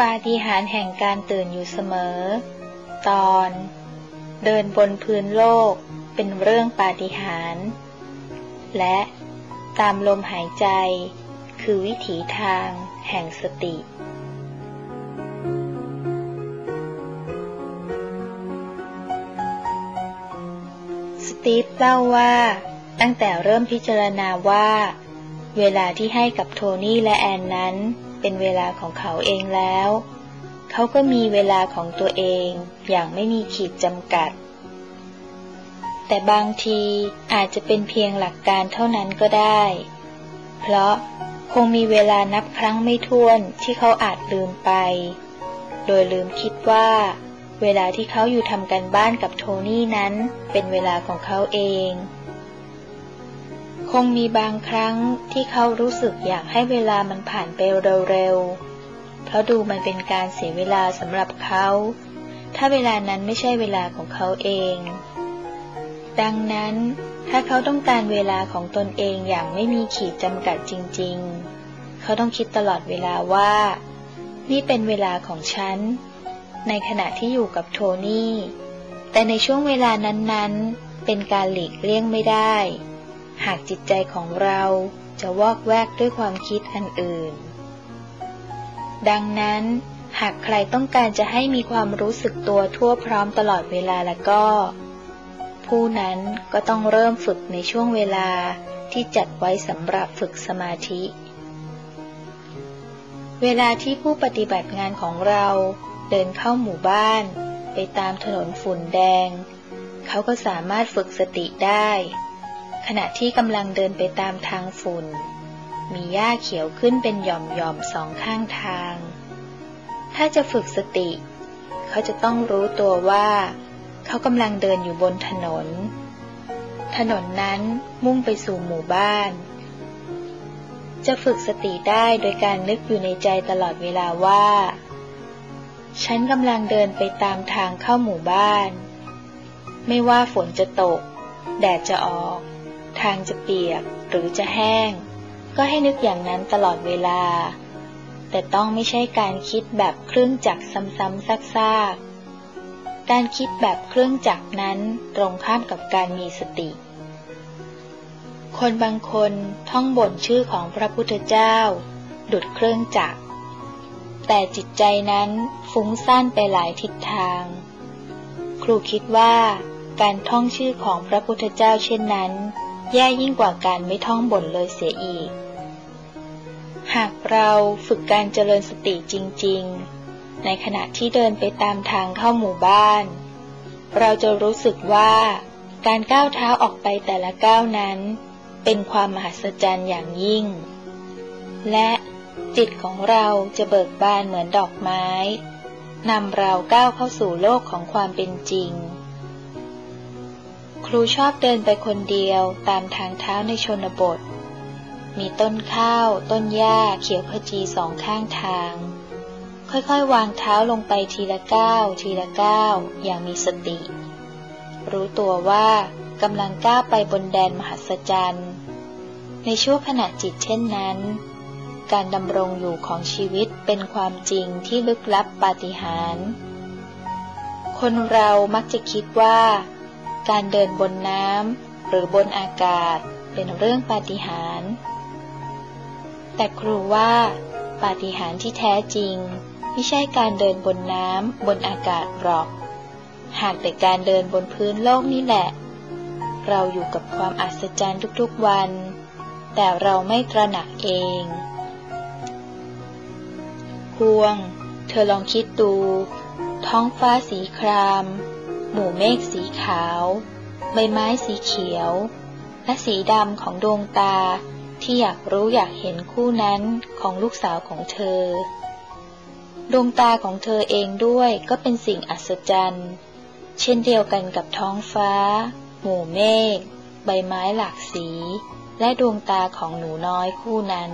ปาฏิหาริย์แห่งการตื่นอยู่เสมอ ตอน เดินบนพื้นโลกเป็นเรื่องปาฏิหาริย์และตามลมหายใจ คือวิถีทางแห่งสติ สตีฟเล่าว่าตั้งแต่เริ่มพิจารณาว่า เวลาที่ให้กับโทนี่และแอนนั้น เป็นเวลาของเขาเองแล้ว เขาก็มีเวลาของตัวเองอย่างไม่มีขีดจำกัด แต่บางทีอาจจะเป็นเพียงหลักการเท่านั้นก็ได้ เพราะคงมีเวลานับครั้งไม่ถ้วนที่เขาอาจลืมไป โดยลืมคิดว่า เวลาที่เขาอยู่ทำกันบ้านกับโทนี่นั้นเป็นเวลาของเขาเอง คงมีบางครั้งที่เขารู้สึกอยากให้เวลามันผ่านไปเร็วๆ เพราะดูมันเป็นการเสียเวลาสำหรับเขา ถ้าเวลานั้นไม่ใช่เวลาของเขาเอง ดังนั้นถ้าเขาต้องการเวลาของตนเองอย่างไม่มีขีดจำกัดจริงๆ เขาต้องคิดตลอดเวลาว่า นี่เป็นเวลาของฉัน ในขณะที่อยู่กับโทนี่ แต่ในช่วงเวลานั้นๆ เป็นการหลีกเลี่ยงไม่ได้ หากจิตใจของเราจะวอกแวกด้วยความคิดอันอื่น ดังนั้น หากใครต้องการจะให้มีความรู้สึกตัวทั่วพร้อมตลอดเวลาแล้วก็ ผู้นั้นก็ต้องเริ่มฝึกในช่วงเวลาที่จัดไว้สำหรับฝึกสมาธิ เวลาที่ผู้ปฏิบัติงานของเราเดินเข้าหมู่บ้าน ไปตามถนนฝุ่นแดง เขาก็สามารถฝึกสติได้ ขณะที่กำลังเดินไปตามทางฝุ่น มีหญ้าเขียวขึ้นเป็นหย่อมๆสองข้างทาง ถ้าจะฝึกสติ เขาจะต้องรู้ตัวว่า เขากำลังเดินอยู่บนถนน ถนนนั้นมุ่งไปสู่หมู่บ้าน จะฝึกสติได้โดยการนึกอยู่ในใจตลอดเวลาว่า ฉันกำลังเดินไปตามทางเข้าหมู่บ้าน ไม่ว่าฝนจะตกแดดจะออก ทางจะเปียกหรือจะแห้ง ก็ให้นึกอย่างนั้นตลอดเวลา แต่ต้องไม่ใช่การคิดแบบเครื่องจักรซ้ำๆซากๆ การคิดแบบเครื่องจักรนั้นตรงข้ามกับการมีสติ คนบางคนท่องบ่นชื่อของพระพุทธเจ้า ดุดเครื่องจักร แต่จิตใจนั้นฟุ้งซ่านไปหลายทิศทาง ครูคิดว่าการท่องชื่อของพระพุทธเจ้าเช่นนั้น แย่ยิ่งกว่าการไม่ท่องบ่นเลยเสียอีก หากเราฝึกการเจริญสติจริง ๆ ในขณะที่เดินไปตามทางเข้าหมู่บ้าน เราจะรู้สึกว่าการก้าวเท้าออกไปแต่ละก้าวนั้น เป็นความมหัศจรรย์อย่างยิ่ง และจิตของเราจะเบิกบานเหมือนดอกไม้นำเราก้าวเข้าสู่โลกของความเป็นจริง ครูชอบเดินไปคนเดียวตามทางเท้าในชนบท มีต้นข้าว ต้นหญ้าเขียวขจีสองข้างทาง ค่อยๆ วางเท้าลงไปทีละก้าวทีละก้าวอย่างมีสติ รู้ตัวว่ากำลังก้าวไปบนแดนมหัศจรรย์ ในช่วงขณะจิตเช่นนั้น การดำรงอยู่ของชีวิตเป็นความจริงที่ลึกลับปาฏิหาริย์คนเรามักจะคิดว่า การเดินบนน้ำหรือบนอากาศเป็นเรื่องปาฏิหาริย์แต่ครูว่าปาฏิหาริย์ที่แท้จริง ไม่ใช่การเดินบนน้ำบนอากาศหรอก หากแต่การเดินบนพื้นโลกนี่แหละ เราอยู่กับความอัศจรรย์ทุกๆวัน แต่เราไม่ตระหนักเองพวง เธอลองคิดดู ท้องฟ้าสีคราม หมู่เมฆสีขาว ใบไม้สีเขียว และสีดำของดวงตาที่อยากรู้อยากเห็นคู่นั้นของลูกสาวของเธอ ดวงตาของเธอเองด้วยก็เป็นสิ่งอัศจรรย์ เช่นเดียวกันกับท้องฟ้า หมู่เมฆใบไม้หลากสี และดวงตาของหนูน้อยคู่นั้น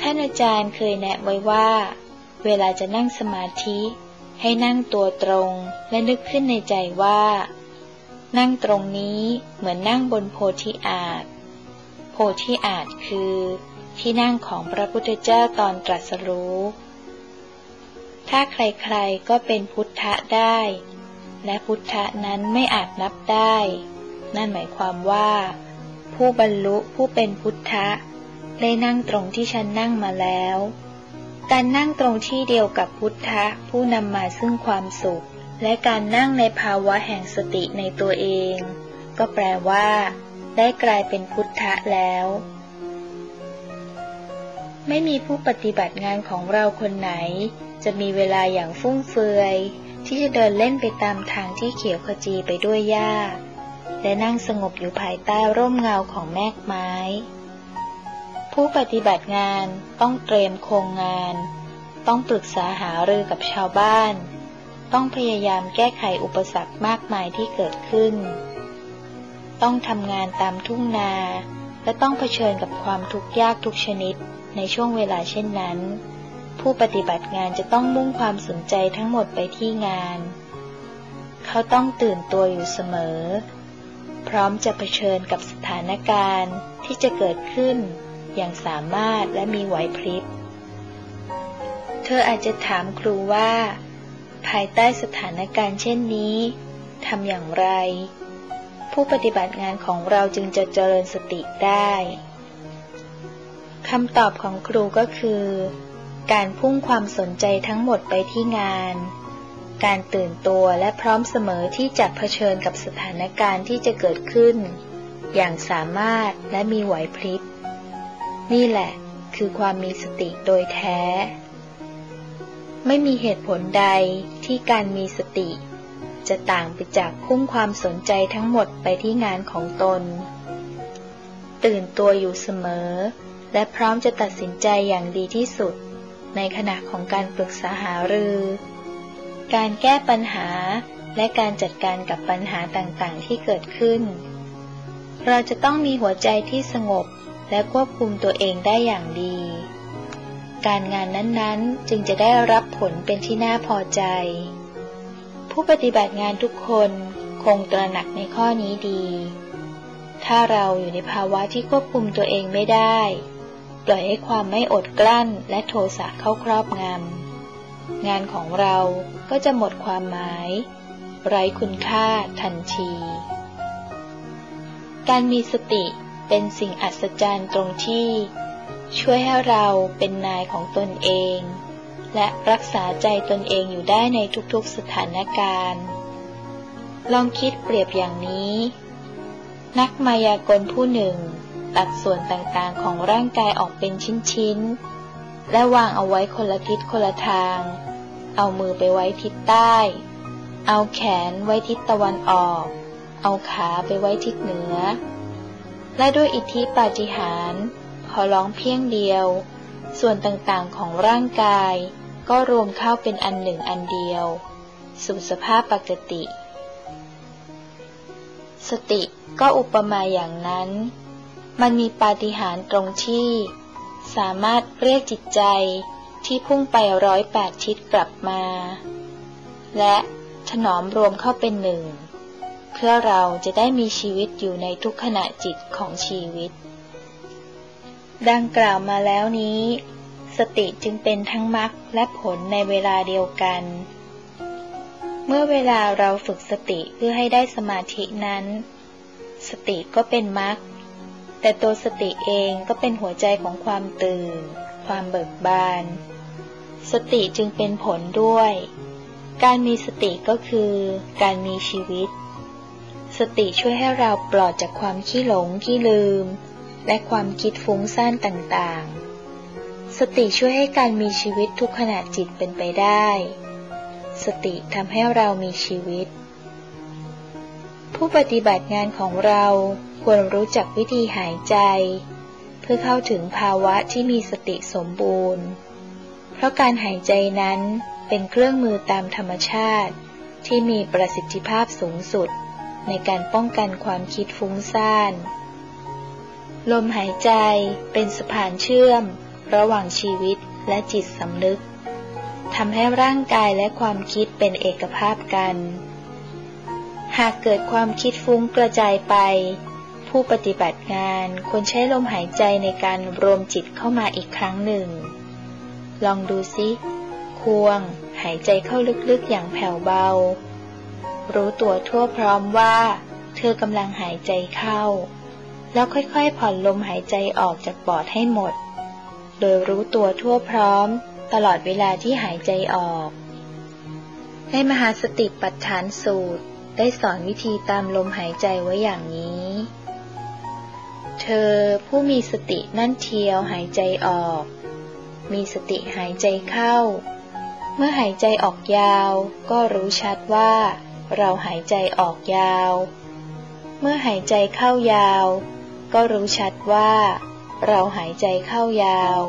ท่านอาจารย์เคยแนะไว้ว่า เวลาจะนั่งสมาธิ ให้นั่งตัวตรงและนึกขึ้นในใจว่า นั่งตรงนี้เหมือนนั่งบนโพธิอาจ โพธิอาจคือ ที่นั่งของพระพุทธเจ้าตอนตรัสรู้ ถ้าใครๆก็เป็นพุทธะได้ และพุทธะนั้นไม่อาจนับได้ นั่นหมายความว่า ผู้บรรลุผู้เป็นพุทธะได้นั่งตรงที่ฉันนั่งมาแล้ว การนั่งตรงที่เดียวกับพุทธะผู้นำมาซึ่งความสุข และการนั่งในภาวะแห่งสติในตัวเอง ก็แปลว่า ได้กลายเป็นพุทธะแล้ว ไม่มีผู้ปฏิบัติงานของเราคนไหน จะมีเวลาอย่างฟุ่มเฟือย ที่จะเดินเล่นไปตามทางที่เขียวขจีไปด้วยหญ้า และนั่งสงบอยู่ภายใต้ร่มเงาของแมกไม้ ผู้ปฏิบัติงานต้องเตรียมโครงงาน ต้องปรึกษาหารือกับชาวบ้าน ต้องพยายามแก้ไขอุปสรรคมากมายที่เกิดขึ้น ต้องทำงานตามทุ่งนา และต้องเผชิญกับความทุกข์ยากทุกชนิดในช่วงเวลาเช่นนั้น ผู้ปฏิบัติงานจะต้องมุ่งความสนใจทั้งหมดไปที่งาน เขาต้องตื่นตัวอยู่เสมอ พร้อมจะเผชิญกับสถานการณ์ที่จะเกิดขึ้น อย่างสามารถและมีไหวพริบ เธออาจจะถามครูว่า ภายใต้สถานการณ์เช่นนี้ทำอย่างไร ผู้ปฏิบัติงานของเราจึงจะเจริญสติได้คำตอบของครูก็คือ การพุ่งความสนใจทั้งหมดไปที่งาน การตื่นตัวและพร้อมเสมอที่จะเผชิญกับสถานการณ์ที่จะเกิดขึ้น อย่างสามารถและมีไหวพริบ นี่แหละคือความมีสติโดยแท้ ไม่มีเหตุผลใดที่การมีสติ จะต่างไปจากพุ่งความสนใจทั้งหมดไปที่งานของตน ตื่นตัวอยู่เสมอ และพร้อมจะตัดสินใจอย่างดีที่สุด ในขณะของการปรึกษาหารือ การแก้ปัญหาและการจัดการกับปัญหาต่างๆที่เกิดขึ้น เราจะต้องมีหัวใจที่สงบ และควบคุมตัวเองได้อย่างดี การงานนั้นๆจึงจะได้รับผลเป็นที่น่าพอใจ ผู้ปฏิบัติงานทุกคนคงตระหนักในข้อนี้ดี ถ้าเราอยู่ในภาวะที่ควบคุมตัวเองไม่ได้ ปล่อยให้ความไม่อดกลั้นและโทสะเข้าครอบงำ งานของเราก็จะหมดความหมาย ไร้คุณค่าทันที การมีสติ เป็นสิ่งอัศจรรย์ตรงที่ ช่วยให้เราเป็นนายของตนเอง และรักษาใจตนเองอยู่ได้ในทุกๆสถานการณ์ ลองคิดเปรียบอย่างนี้ นักมายากลผู้หนึ่ง ตัดส่วนต่างๆของร่างกายออกเป็นชิ้นๆ และวางเอาไว้คนละทิศคนละทาง เอามือไปไว้ทิศใต้ เอาแขนไว้ทิศตะวันออก เอาขาไปไว้ทิศเหนือ และด้วยอิทธิปาฏิหาริย์พอร้องเพียงเดียว ส่วนต่างๆของร่างกาย ก็รวมเข้าเป็นอันหนึ่งอันเดียว สู่สภาพปกติ สติก็อุปมาอย่างนั้น มันมีปาฏิหาริย์ตรงที่ สามารถเรียกจิตใจที่พุ่งไปร้อยแปดชิดกลับมา และถนอมรวมเข้าเป็นหนึ่ง เพื่อเราจะได้มีชีวิตอยู่ในทุกขณะจิตของชีวิต ดังกล่าวมาแล้วนี้ สติจึงเป็นทั้งมรรคและผลในเวลาเดียวกัน เมื่อเวลาเราฝึกสติเพื่อให้ได้สมาธินั้น สติก็เป็นมรรคแต่ตัวสติเองก็เป็นหัวใจของความตื่น ความเบิกบาน สติจึงเป็นผลด้วย การมีสติก็คือการมีชีวิต สติช่วยให้เราปลอดจากความขี้หลงขี้ลืม และความคิดฟุ้งซ่านต่างๆ สติช่วยให้การมีชีวิตทุกขณะจิตเป็นไปได้ สติทำให้เรามีชีวิต ผู้ปฏิบัติงานของเราควรรู้จักวิธีหายใจ เพื่อเข้าถึงภาวะที่มีสติสมบูรณ์ เพราะการหายใจนั้นเป็นเครื่องมือตามธรรมชาติที่มีประสิทธิภาพสูงสุด ในการป้องกันความคิดฟุ้งซ่าน ลมหายใจเป็นสะพานเชื่อม ระหว่างชีวิตและจิตสำนึกทำให้ร่างกายและความคิดเป็นเอกภาพกัน หากเกิดความคิดฟุ้งกระจายไป ผู้ปฏิบัติงานควรใช้ลมหายใจในการรวมจิตเข้ามาอีกครั้งหนึ่ง ลองดูซิ ควง หายใจเข้าลึกๆอย่างแผ่วเบา รู้ตัวทั่วพร้อมว่า เธอกำลังหายใจเข้า แล้วค่อยๆผ่อนลมหายใจออกจากปอดให้หมด โดยรู้ตัวทั่วพร้อม ตลอดเวลาที่หายใจออก ในมหาสติปัฏฐานสูตรได้สอนวิธีตามลมหายใจไว้อย่างนี้ เธอผู้มีสตินั่นเทียวหายใจออก มีสติหายใจเข้า เมื่อหายใจออกยาวก็รู้ชัดว่า เราหายใจออกยาว เมื่อหายใจเข้ายาว ก็รู้ชัดว่า เราหายใจเข้ายาว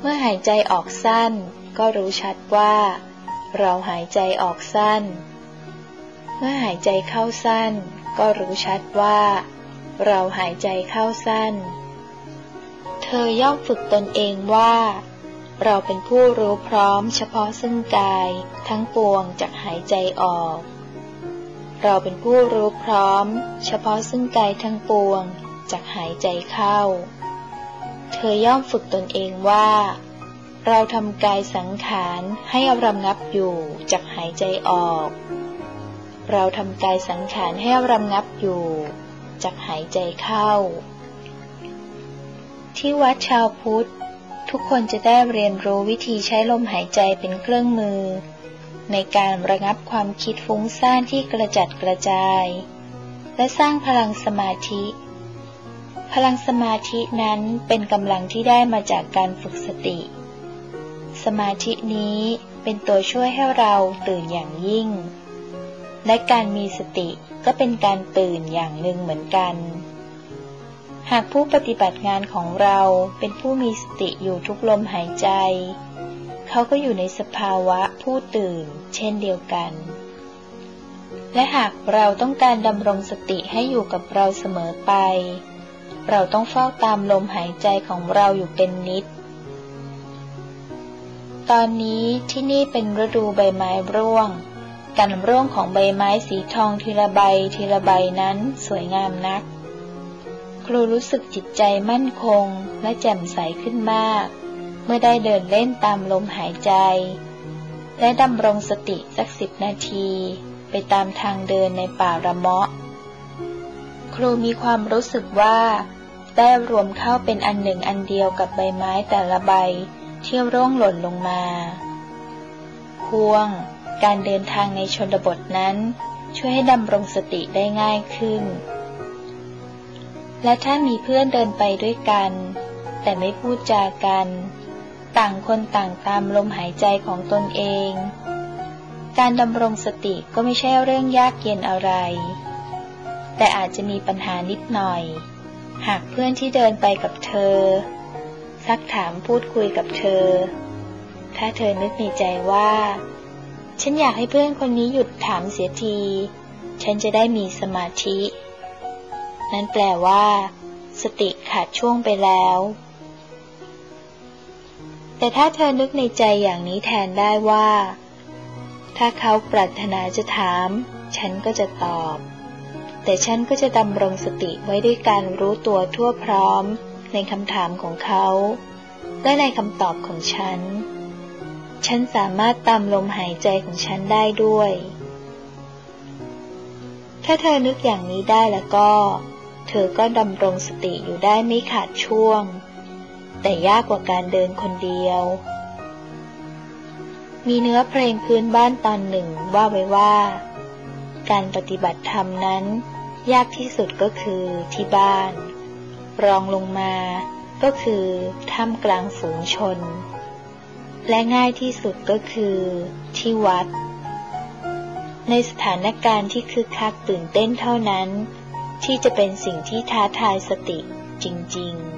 เมื่อหายใจออกสั้น ก็รู้ชัดว่า เราหายใจออกสั้น เมื่อหายใจเข้าสั้น ก็รู้ชัดว่า เราหายใจเข้าสั้น เธอย่อมฝึกตนเองว่า เราเป็นผู้รู้พร้อมเฉพาะซึ่งกาย ทั้งปวงจากหายใจออก เราเป็นผู้รู้พร้อม เฉพาะซึ่งกายทั้งปวงจากหายใจเข้า เธอย่อมฝึกตนเองว่า เราทำกายสังขารให้อารำงับอยู่จากหายใจออก เราทำกายสังขารให้อารำงับอยู่จากหายใจเข้า ที่วัดชาวพุทธ ทุกคนจะได้เรียนรู้วิธีใช้ลมหายใจเป็นเครื่องมือ ในการระงับความคิดฟุ้งซ่านที่กระจัดกระจาย และสร้างพลังสมาธิ พลังสมาธินั้นเป็นกำลังที่ได้มาจากการฝึกสติ สมาธินี้เป็นตัวช่วยให้เราตื่นอย่างยิ่ง และการมีสติก็เป็นการตื่นอย่างหนึ่งเหมือนกัน หากผู้ปฏิบัติงานของเราเป็นผู้มีสติอยู่ทุกลมหายใจ เขาก็อยู่ในสภาวะผู้ตื่น เช่นเดียวกัน และหากเราต้องการดำรงสติให้อยู่กับเราเสมอไป เราต้องเฝ้าตามลมหายใจของเราอยู่เป็นนิด ตอนนี้ที่นี่เป็นฤดูใบไม้ร่วง การร่วงของใบไม้สีทองทีละใบทีละใบนั้นสวยงามนัก ครูรู้สึกจิตใจมั่นคงและแจ่มใสขึ้นมาก เมื่อได้เดินเล่นตามลมหายใจ และดำรงสติสักสิบนาที ไปตามทางเดินในป่าระเมาะ ครูมีความรู้สึกว่า ได้รวมเข้าเป็นอันหนึ่งอันเดียวกับใบไม้แต่ละใบที่ร่วงหล่นลงมาควง การเดินทางในชนบทนั้น ช่วยให้ดำรงสติได้ง่ายขึ้น และถ้ามีเพื่อนเดินไปด้วยกัน แต่ไม่พูดจากัน ต่างคนต่างตามลมหายใจของตนเอง การดำรงสติก็ไม่ใช่เรื่องยากเย็นอะไร แต่อาจจะมีปัญหานิดหน่อย หากเพื่อนที่เดินไปกับเธอ ซักถามพูดคุยกับเธอ ถ้าเธอนึกในใจว่า ฉันอยากให้เพื่อนคนนี้หยุดถามเสียที ฉันจะได้มีสมาธิ นั่นแปลว่า สติขาดช่วงไปแล้ว แต่ถ้าเธอนึกในใจอย่างนี้แทนได้ว่า ถ้าเขาปรารถนาจะถาม ฉันก็จะตอบ แต่ฉันก็จะดำรงสติไว้ด้วยการรู้ตัวทั่วพร้อม ในคำถามของเขา และในคำตอบของฉัน ฉันสามารถตามลมหายใจของฉันได้ด้วยถ้าเธอนึกอย่างนี้ได้แล้วก็ เธอก็ดำรงสติอยู่ได้ไม่ขาดช่วง แต่ยากกว่าการเดินคนเดียว มีเนื้อเพลงพื้นบ้านตอนหนึ่งว่าไว้ว่า การปฏิบัติธรรมนั้น ยากที่สุดก็คือที่บ้าน รองลงมาก็คือท่ามกลางฝูงชน และง่ายที่สุดก็คือที่วัด ในสถานการณ์ที่คึกคักตื่นเต้นเท่านั้น ที่จะเป็นสิ่งที่ท้าทายสติจริง ๆ